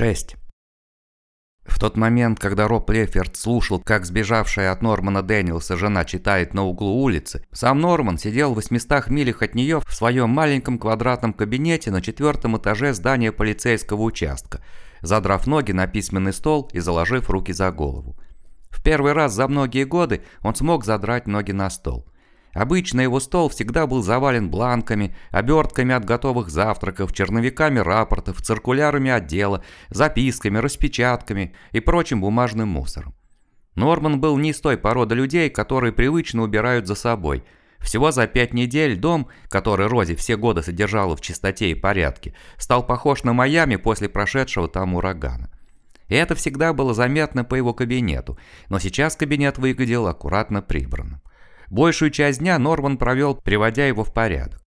6. В тот момент, когда Роб Леферт слушал, как сбежавшая от Нормана Дэниелса жена читает на углу улицы, сам Норман сидел в 800 милях от нее в своем маленьком квадратном кабинете на четвертом этаже здания полицейского участка, задрав ноги на письменный стол и заложив руки за голову. В первый раз за многие годы он смог задрать ноги на стол. Обычно его стол всегда был завален бланками, обертками от готовых завтраков, черновиками рапортов, циркулярами отдела, записками, распечатками и прочим бумажным мусором. Норман был не из той породы людей, которые привычно убирают за собой. Всего за пять недель дом, который Рози все годы содержала в чистоте и порядке, стал похож на Майами после прошедшего там урагана. И это всегда было заметно по его кабинету, но сейчас кабинет выглядел аккуратно прибранным. Большую часть дня Норман провел, приводя его в порядок.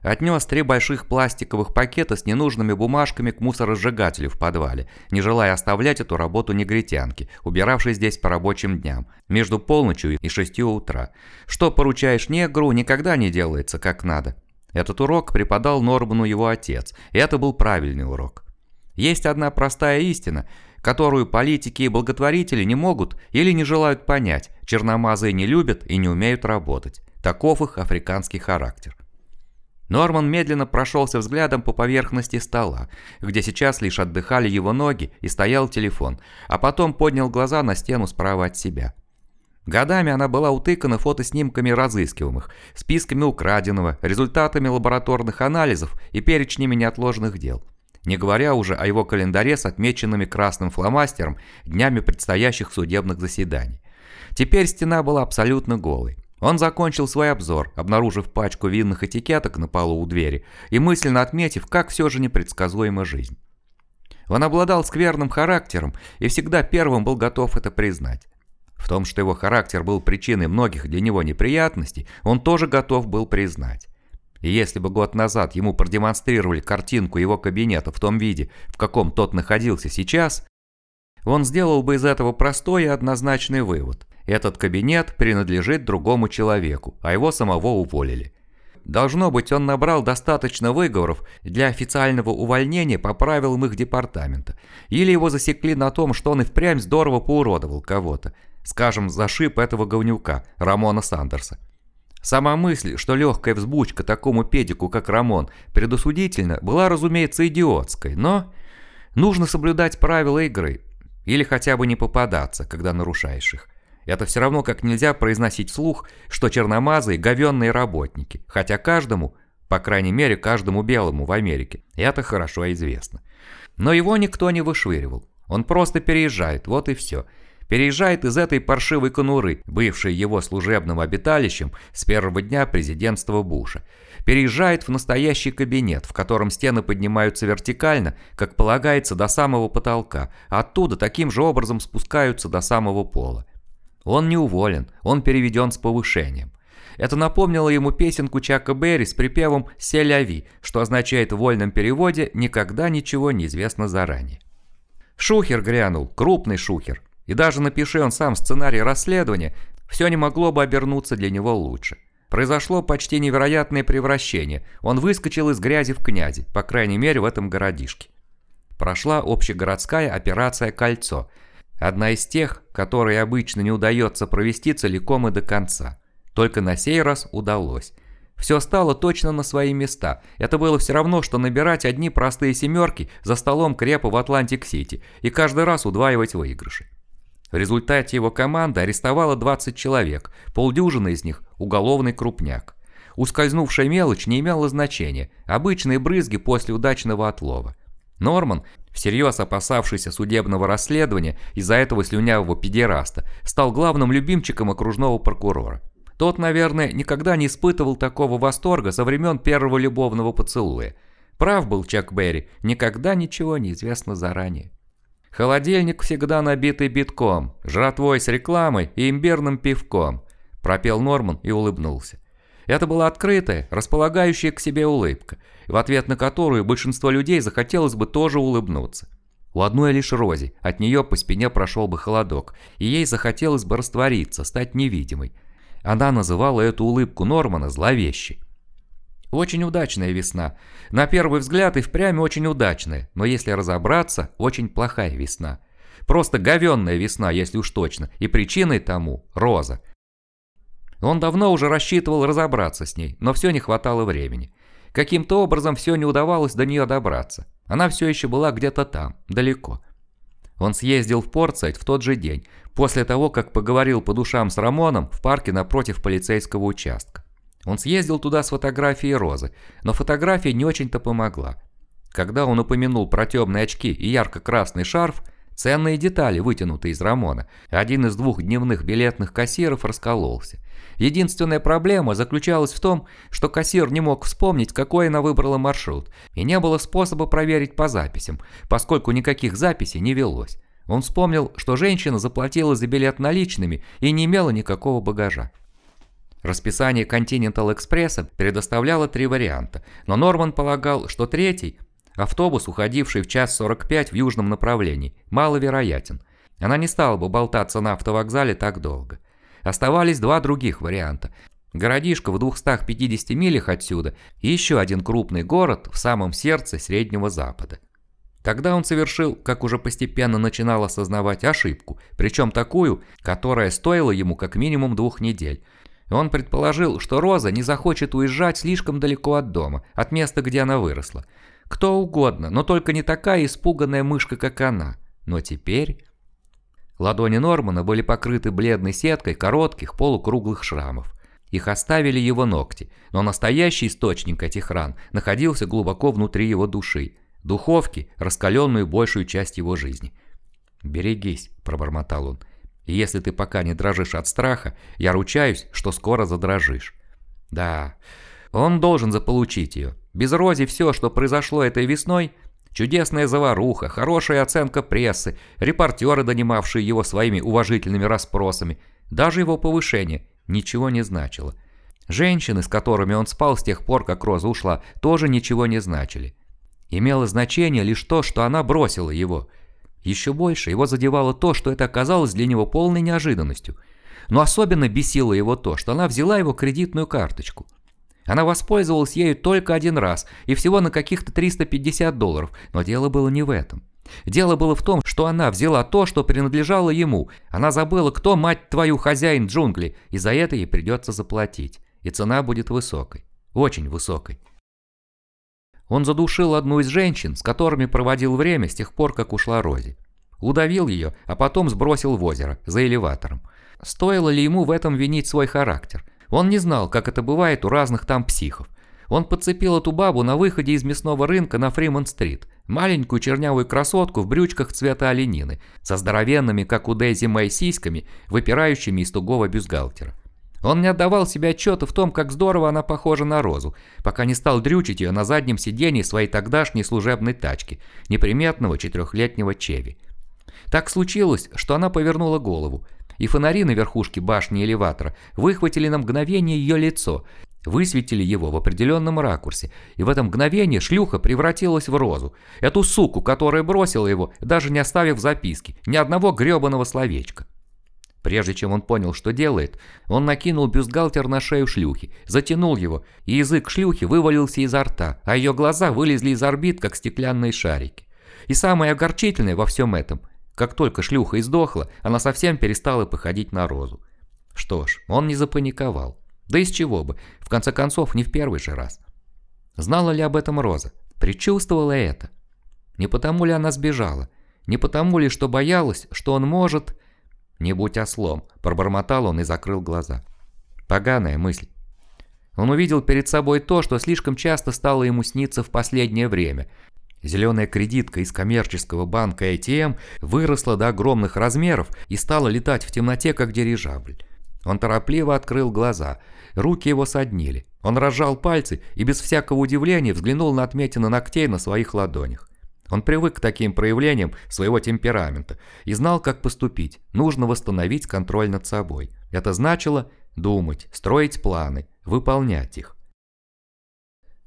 Отнес три больших пластиковых пакета с ненужными бумажками к мусоросжигателю в подвале, не желая оставлять эту работу негритянке, убиравшей здесь по рабочим дням, между полночью и шестью утра. Что поручаешь негру, никогда не делается как надо. Этот урок преподал Норману его отец, и это был правильный урок. Есть одна простая истина, которую политики и благотворители не могут или не желают понять, черномазые не любят и не умеют работать. Таков их африканский характер. Норман медленно прошелся взглядом по поверхности стола, где сейчас лишь отдыхали его ноги и стоял телефон, а потом поднял глаза на стену справа от себя. Годами она была утыкана фотоснимками разыскиваемых, списками украденного, результатами лабораторных анализов и перечнями неотложных дел не говоря уже о его календаре с отмеченными красным фломастером днями предстоящих судебных заседаний. Теперь стена была абсолютно голой. Он закончил свой обзор, обнаружив пачку винных этикеток на полу у двери и мысленно отметив, как все же непредсказуема жизнь. Он обладал скверным характером и всегда первым был готов это признать. В том, что его характер был причиной многих для него неприятностей, он тоже готов был признать. И если бы год назад ему продемонстрировали картинку его кабинета в том виде, в каком тот находился сейчас, он сделал бы из этого простой и однозначный вывод. Этот кабинет принадлежит другому человеку, а его самого уволили. Должно быть, он набрал достаточно выговоров для официального увольнения по правилам их департамента. Или его засекли на том, что он и впрямь здорово поуродовал кого-то. Скажем, зашиб этого говнюка, Рамона Сандерса. Сама мысль, что легкая взбучка такому педику, как Рамон, предосудительна, была, разумеется, идиотской, но нужно соблюдать правила игры, или хотя бы не попадаться, когда нарушаешь их. Это все равно как нельзя произносить вслух, что черномазые – говенные работники, хотя каждому, по крайней мере каждому белому в Америке, это хорошо известно. Но его никто не вышвыривал, он просто переезжает, вот и все – переезжает из этой паршивой конуры, бывшей его служебным обиталищем с первого дня президентства Буша. Переезжает в настоящий кабинет, в котором стены поднимаются вертикально, как полагается, до самого потолка, а оттуда таким же образом спускаются до самого пола. Он не уволен, он переведен с повышением. Это напомнило ему песенку Чака Берри с припевом «Селяви», что означает в вольном переводе «никогда ничего не известно заранее». Шухер грянул, крупный шухер, и даже напиши он сам сценарий расследования, все не могло бы обернуться для него лучше. Произошло почти невероятное превращение. Он выскочил из грязи в князи, по крайней мере в этом городишке. Прошла общегородская операция «Кольцо», одна из тех, которые обычно не удается провести целиком и до конца. Только на сей раз удалось. Все стало точно на свои места. Это было все равно, что набирать одни простые семерки за столом крэпса в Атлантик-Сити и каждый раз удваивать выигрыши. В результате его команда арестовала 20 человек, полдюжины из них – уголовный крупняк. Ускользнувшая мелочь не имела значения, обычные брызги после удачного отлова. Норман, всерьез опасавшийся судебного расследования из-за этого слюнявого педераста, стал главным любимчиком окружного прокурора. Тот, наверное, никогда не испытывал такого восторга со времен первого любовного поцелуя. Прав был Чак Берри, никогда ничего не известно заранее. Холодильник всегда набитый битком, жратвой с рекламой и имбирным пивком», – пропел Норман и улыбнулся. Это была открытая, располагающая к себе улыбка, в ответ на которую большинство людей захотелось бы тоже улыбнуться. У одной лишь Рози, от нее по спине прошел бы холодок, и ей захотелось бы раствориться, стать невидимой. Она называла эту улыбку Нормана зловещей. Очень удачная весна. На первый взгляд и впрямь очень удачная, но если разобраться, очень плохая весна. Просто говенная весна, если уж точно, и причиной тому – Роза. Он давно уже рассчитывал разобраться с ней, но все не хватало времени. Каким-то образом все не удавалось до нее добраться. Она все еще была где-то там, далеко. Он съездил в Портсайд в тот же день, после того, как поговорил по душам с Рамоном в парке напротив полицейского участка. Он съездил туда с фотографией Розы, но фотография не очень-то помогла. Когда он упомянул про темные очки и ярко-красный шарф, ценные детали, вытянутые из Рамона, один из двух дневных билетных кассиров раскололся. Единственная проблема заключалась в том, что кассир не мог вспомнить, какой она выбрала маршрут, и не было способа проверить по записям, поскольку никаких записей не велось. Он вспомнил, что женщина заплатила за билет наличными и не имела никакого багажа. Расписание Continental Express предоставляло три варианта, но Норман полагал, что третий, автобус, уходивший в час 45 в южном направлении, маловероятен. Она не стала бы болтаться на автовокзале так долго. Оставались два других варианта. Городишко в 250 милях отсюда и еще один крупный город в самом сердце Среднего Запада. Тогда он совершил, как уже постепенно начинал осознавать, ошибку, причем такую, которая стоила ему как минимум двух недель. Он предположил, что Роза не захочет уезжать слишком далеко от дома, от места, где она выросла. Кто угодно, но только не такая испуганная мышка, как она. Но теперь... Ладони Нормана были покрыты бледной сеткой коротких полукруглых шрамов. Их оставили его ногти, но настоящий источник этих ран находился глубоко внутри его души, духовки, раскаленную большую часть его жизни. «Берегись», – пробормотал он, – «и если ты пока не дрожишь от страха, я ручаюсь, что скоро задрожишь». Да, он должен заполучить ее. Без Рози все, что произошло этой весной – Чудесная заваруха, хорошая оценка прессы, репортеры, донимавшие его своими уважительными расспросами. Даже его повышение ничего не значило. Женщины, с которыми он спал с тех пор, как Роза ушла, тоже ничего не значили. Имело значение лишь то, что она бросила его. Еще больше его задевало то, что это оказалось для него полной неожиданностью. Но особенно бесило его то, что она взяла его кредитную карточку. Она воспользовалась ею только один раз, и всего на каких-то 350 долларов, но дело было не в этом. Дело было в том, что она взяла то, что принадлежало ему. Она забыла, кто, мать твою, хозяин джунглей, и за это ей придется заплатить. И цена будет высокой. Очень высокой. Он задушил одну из женщин, с которыми проводил время с тех пор, как ушла Рози. Удавил ее, а потом сбросил в озеро, за элеватором. Стоило ли ему в этом винить свой характер? Он не знал, как это бывает у разных там психов. Он подцепил эту бабу на выходе из мясного рынка на Фримонт-стрит. Маленькую чернявую красотку в брючках цвета оленины, со здоровенными, как у Дейзи Мэй, сиськами, выпирающими из тугого бюстгальтера. Он не отдавал себе отчета в том, как здорово она похожа на Розу, пока не стал дрючить ее на заднем сидении своей тогдашней служебной тачки, неприметного четырехлетнего Чеви. Так случилось, что она повернула голову, и фонари на верхушке башни элеватора выхватили на мгновение ее лицо, высветили его в определенном ракурсе, и в это мгновение шлюха превратилась в розу, эту суку, которая бросила его, даже не оставив записки, ни одного гребаного словечка. Прежде чем он понял, что делает, он накинул бюстгальтер на шею шлюхи, затянул его, и язык шлюхи вывалился изо рта, а ее глаза вылезли из орбит, как стеклянные шарики. И самое огорчительное во всем этом – как только шлюха издохла, она совсем перестала походить на розу. Что ж, он не запаниковал. Да из чего бы, в конце концов, не в первый же раз. Знала ли об этом Роза? Причувствовала это? Не потому ли она сбежала? Не потому ли, что боялась, что он может... «Не будь ослом», – пробормотал он и закрыл глаза. Поганая мысль. Он увидел перед собой то, что слишком часто стало ему сниться в последнее время, Зеленая кредитка из коммерческого банка ATM выросла до огромных размеров и стала летать в темноте, как дирижабль. Он торопливо открыл глаза. Руки его соднили. Он разжал пальцы и без всякого удивления взглянул на отметины ногтей на своих ладонях. Он привык к таким проявлениям своего темперамента и знал, как поступить. Нужно восстановить контроль над собой. Это значило думать, строить планы, выполнять их.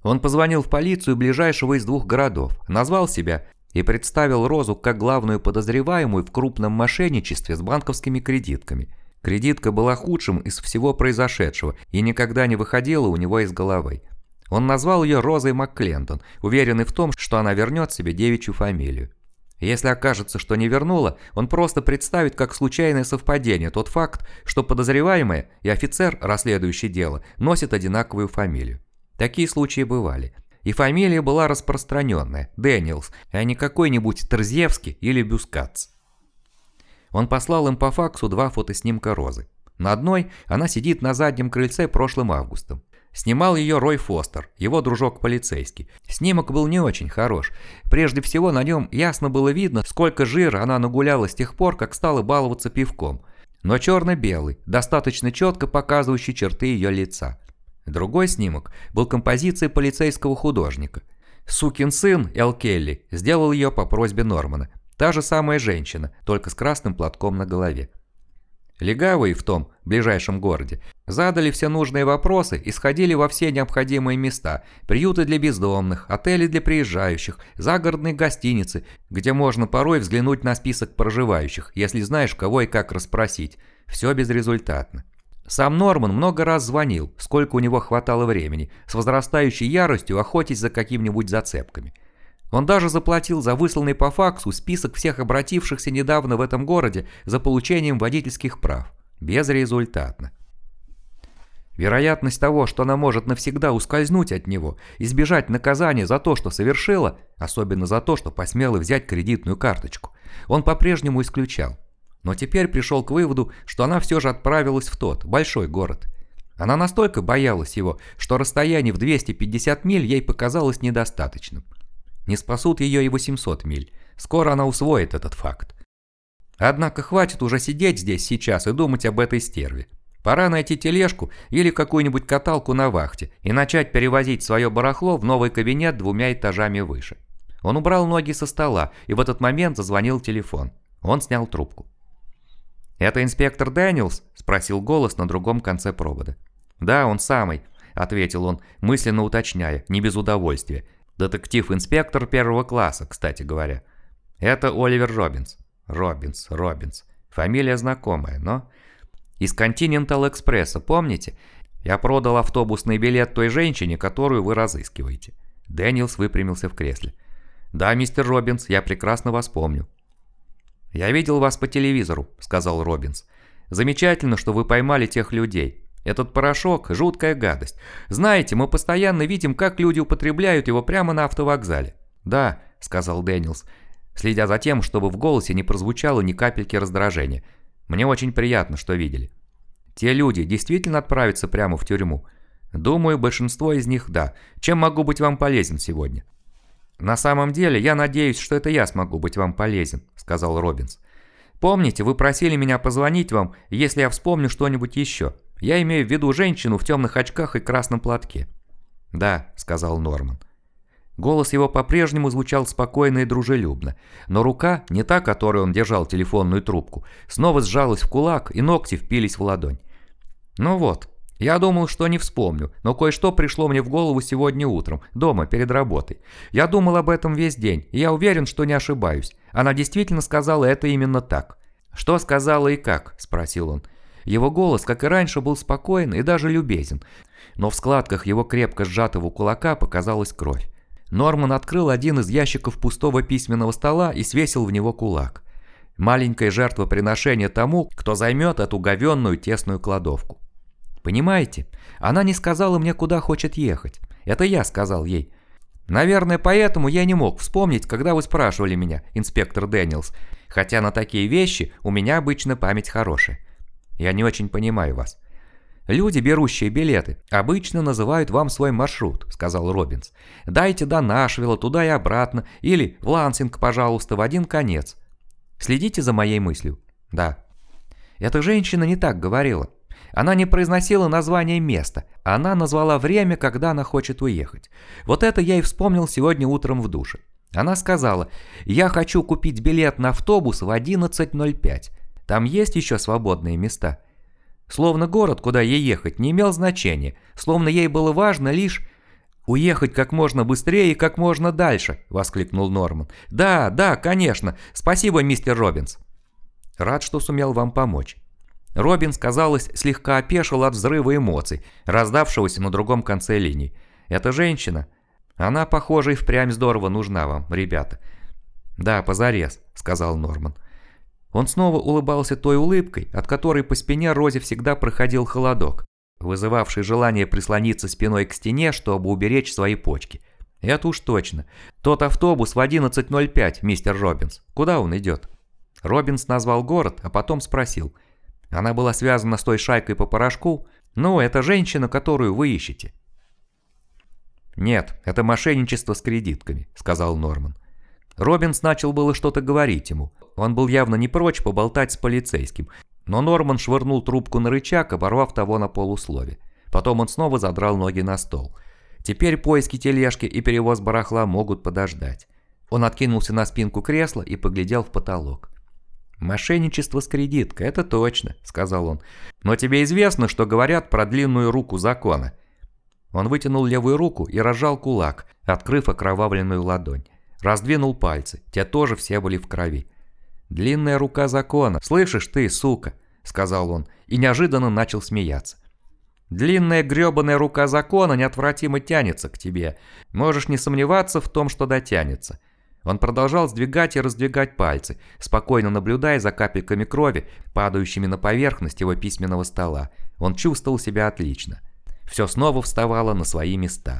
Он позвонил в полицию ближайшего из двух городов, назвал себя и представил Розу как главную подозреваемую в крупном мошенничестве с банковскими кредитками. Кредитка была худшим из всего произошедшего и никогда не выходила у него из головы. Он назвал ее Розой МакКлентон, уверенный в том, что она вернет себе девичью фамилию. Если окажется, что не вернула, он просто представит как случайное совпадение тот факт, что подозреваемая и офицер, расследующий дело, носят одинаковую фамилию. Такие случаи бывали. И фамилия была распространенная – Дэниелс, а не какой-нибудь Терзевский или Бюскац. Он послал им по факсу два фотоснимка Розы. На одной она сидит на заднем крыльце прошлым августом. Снимал ее Рой Фостер, его дружок-полицейский. Снимок был не очень хорош. Прежде всего на нем ясно было видно, сколько жира она нагуляла с тех пор, как стала баловаться пивком. Но черно-белый, достаточно четко показывающий черты ее лица. Другой снимок был композицией полицейского художника. Сукин сын Эл Келли сделал ее по просьбе Нормана. Та же самая женщина, только с красным платком на голове. Легавые в том ближайшем городе задали все нужные вопросы и сходили во все необходимые места, приюты для бездомных, отели для приезжающих, загородные гостиницы, где можно порой взглянуть на список проживающих, если знаешь, кого и как расспросить. Все безрезультатно. Сам Норман много раз звонил, сколько у него хватало времени, с возрастающей яростью охотясь за какими-нибудь зацепками. Он даже заплатил за высланный по факсу список всех обратившихся недавно в этом городе за получением водительских прав. Безрезультатно. Вероятность того, что она может навсегда ускользнуть от него, избежать наказания за то, что совершила, особенно за то, что посмела взять кредитную карточку, он по-прежнему исключал. Но теперь пришел к выводу, что она все же отправилась в тот, большой город. Она настолько боялась его, что расстояние в 250 миль ей показалось недостаточным. Не спасут ее и 800 миль. Скоро она усвоит этот факт. Однако хватит уже сидеть здесь сейчас и думать об этой стерве. Пора найти тележку или какую-нибудь каталку на вахте и начать перевозить свое барахло в новый кабинет двумя этажами выше. Он убрал ноги со стола, и в этот момент зазвонил телефон. Он снял трубку. «Это инспектор Дэниелс?» – спросил голос на другом конце провода. «Да, он самый», – ответил он, мысленно уточняя, не без удовольствия – Детектив-инспектор первого класса, кстати говоря. Это Оливер Робинс. Робинс, Робинс. Фамилия знакомая, но... Из Continental Экспресса, помните? Я продал автобусный билет той женщине, которую вы разыскиваете. Дэниелс выпрямился в кресле. «Да, мистер Робинс, я прекрасно вас помню». «Я видел вас по телевизору», — сказал Робинс. «Замечательно, что вы поймали тех людей. Этот порошок – жуткая гадость. Знаете, мы постоянно видим, как люди употребляют его прямо на автовокзале. «Да», – сказал Дэниелс, следя за тем, чтобы в голосе не прозвучало ни капельки раздражения. «Мне очень приятно, что видели». «Те люди действительно отправятся прямо в тюрьму?» «Думаю, большинство из них – да. Чем могу быть вам полезен сегодня?» «На самом деле, я надеюсь, что это я смогу быть вам полезен», – сказал Робинс. «Помните, вы просили меня позвонить вам, если я вспомню что-нибудь еще?» Я имею в виду женщину в темных очках и красном платке». «Да», — сказал Норман. Голос его по-прежнему звучал спокойно и дружелюбно, но рука, не та, которой он держал телефонную трубку, снова сжалась в кулак, и ногти впились в ладонь. «Ну вот, я думал, что не вспомню, но кое-что пришло мне в голову сегодня утром, дома, перед работой. Я думал об этом весь день, и я уверен, что не ошибаюсь. Она действительно сказала это именно так». «Что сказала и как?» – спросил он. Его голос, как и раньше, был спокоен и даже любезен, но в складках его крепко сжатого кулака показалась кровь. Норман открыл один из ящиков пустого письменного стола и свесил в него кулак. Маленькое жертвоприношение тому, кто займет эту говенную тесную кладовку. Понимаете, она не сказала мне, куда хочет ехать. Это я сказал ей. Наверное, поэтому я не мог вспомнить, когда вы спрашивали меня, инспектор Дэниелс, хотя на такие вещи у меня обычно память хорошая. Я не очень понимаю вас. Люди, берущие билеты, обычно называют вам свой маршрут, сказал Робинс. Дайте до Нашвилла, туда и обратно, или в Лансинг, пожалуйста, в один конец. Следите за моей мыслью. Да. Эта женщина не так говорила. Она не произносила название места, она назвала время, когда она хочет уехать. Вот это я и вспомнил сегодня утром в душе. Она сказала, я хочу купить билет на автобус в 11.05. Там есть еще свободные места. Словно город, куда ей ехать, не имел значения, словно ей было важно лишь «Уехать как можно быстрее и как можно дальше», — воскликнул Норман. «Да, да, конечно. Спасибо, мистер Робинс». «Рад, что сумел вам помочь». Робинс, казалось, слегка опешил от взрыва эмоций, раздавшегося на другом конце линии. «Это женщина. Она, похоже, и впрямь здорово нужна вам, ребята». «Да, позарез», — сказал Норман. Он снова улыбался той улыбкой, от которой по спине Розе всегда проходил холодок, вызывавший желание прислониться спиной к стене, чтобы уберечь свои почки. «Это уж точно. Тот автобус в 11.05, мистер Робинс. Куда он идет?» Робинс назвал город, а потом спросил. «Она была связана с той шайкой по порошку? Ну, это женщина, которую вы ищете». «Нет, это мошенничество с кредитками», — сказал Норман. Робинс начал было что-то говорить ему. Он был явно не прочь поболтать с полицейским, но Норман швырнул трубку на рычаг, оборвав того на полуслове. Потом он снова задрал ноги на стол. Теперь поиски тележки и перевоз барахла могут подождать. Он откинулся на спинку кресла и поглядел в потолок. «Мошенничество с кредиткой, это точно», — сказал он. «Но тебе известно, что говорят про длинную руку закона». Он вытянул левую руку и разжал кулак, открыв окровавленную ладонь. Раздвинул пальцы, те тоже все были в крови. «Длинная рука закона, слышишь ты, сука?» – сказал он, и неожиданно начал смеяться. «Длинная грёбаная рука закона неотвратимо тянется к тебе. Можешь не сомневаться в том, что дотянется». Он продолжал сдвигать и раздвигать пальцы, спокойно наблюдая за капельками крови, падающими на поверхность его письменного стола. Он чувствовал себя отлично. Все снова вставало на свои места.